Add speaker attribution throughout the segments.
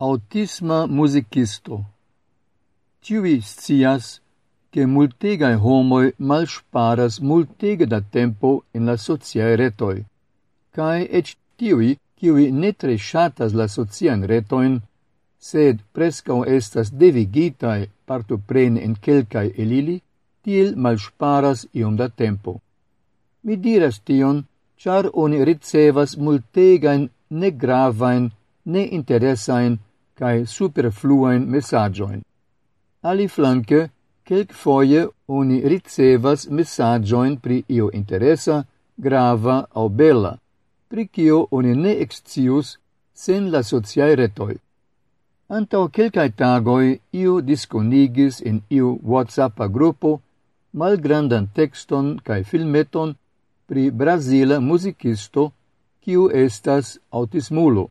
Speaker 1: autisma musicisto. Tiui scias che multegae homoi malsparas multege da tempo in la sociae retoi, cae ec tiui, kiui ne tre shatas la socian retoin, sed prescau estas devigitae parto prene in quelcae elili, tiel malsparas iom da tempo. Mi diras tion, char oni ricevas multegain, negravain, neinteresain, cae superfluaen messagioin. Ali flanque, quelc foie oni ricevas messagioin pri io interesa, grava au bella, pri cio oni ne excius sen la sociae retoi. Antau quelcae tagoi iu disconigis in iu WhatsApp gruppo malgrandan texton cae filmeton pri Brasila musicisto, quiu estas autismulo.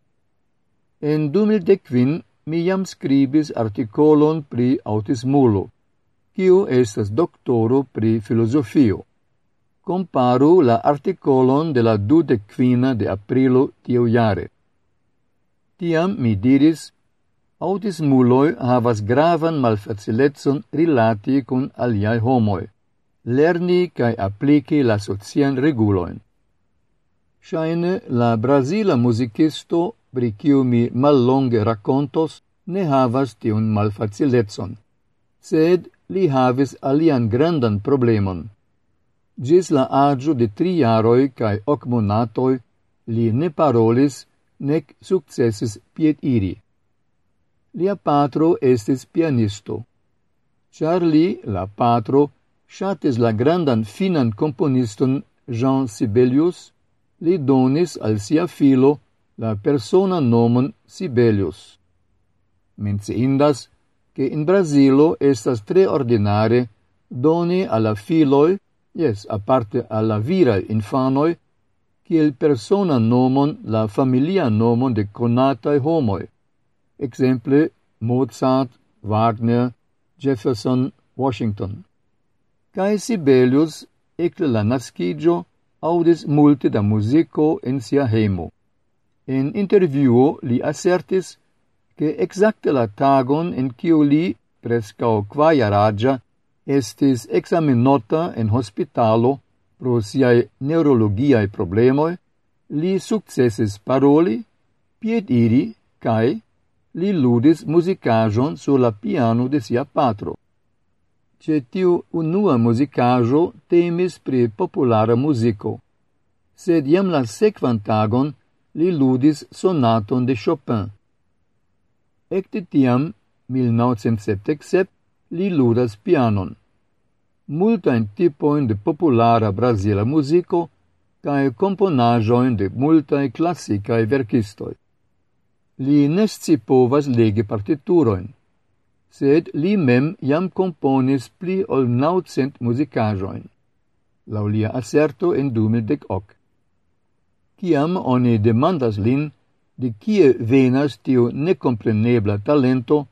Speaker 1: En 2015 mi jam scribis articolon pri autismulo, kiu estas doctoro pri filosofio. Comparu la articolon de la 25 de aprilo tiu jare. Tiam mi diris, autismuloi havas gravan malfacilecon rilati kun aliai homoi, lerni cae apliki la socian reguloin. Shaine la Brasila musicisto pri kiu mi mallonge racontos, ne havas tiun malfacilecon. Sed li havis alian grandan problemon. Gis la agio de tri jaroj cae hoc monatoi, li ne parolis, nec successis piet iri. Lia patro estis pianisto. Char li, la patro, shatis la grandan finan componiston Jean Sibelius, li donis al sia filo la persona nomon Sibelius. Menciindas che in Brasilo estas tre ordinare doni alla filoi, yes, aparte alla vira infanoi, kiel persona nomon la familia nomon de conatae homoi. Exemple, Mozart, Wagner, Jefferson, Washington. Cae Sibelius, ecle la nascigio, audis multe da musico en sia hemo. En interviuo li assertis che exacte la tagon en kiu li, prescao quaiaragia, estis examinota en hospitalo pro siae neurologiae problemoi, li successis paroli, piediri, cae li ludis musicajon sur la piano de sia patro. Ce tiu unua musicajo temis pri populara musico, sed iam la sequan tagon li ludis sonaton de Chopin. Ecte tiam, 1977, li ludas pianon. Multain tipoin de populara brasila musico cae componajoin de multae classicae verkistoi. Li nesci povas lege partituroin, sed li mem jam componis pli ol naucent musicajoin, Laulia asserto en 2010 ciam oni demandas lin de kie venas tiu necomprenebla talento,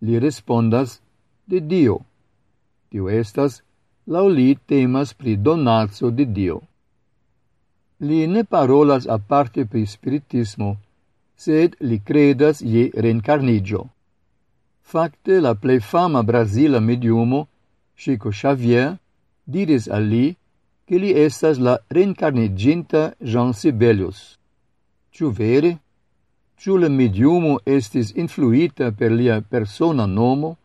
Speaker 1: li respondas de Dio. Tiu estas, lau li temas pri donatso de Dio. Li ne parolas aparte pri spiritismo, sed li credas je reincarnigio. Fakte la plei fama brasila mediumo, Chico Xavier, diris a li che li estas la reincarniginta Jean Sibelius. Ciu vere? Ciu le mediumo estis influita per lia persona nomo?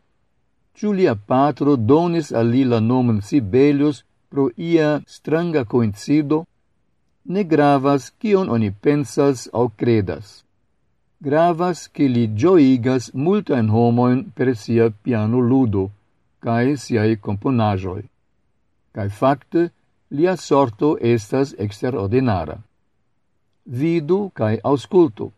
Speaker 1: Ciu lia patro donis a li la nomen Sibelius pro ia stranga coincido? Ne gravas cion oni pensas au credas. Gravas che li gioigas multain homoin per sia piano ludo, cae siae componajoi. Cae facte, lia sorto estas extraordinara. Vidu cae auscultu.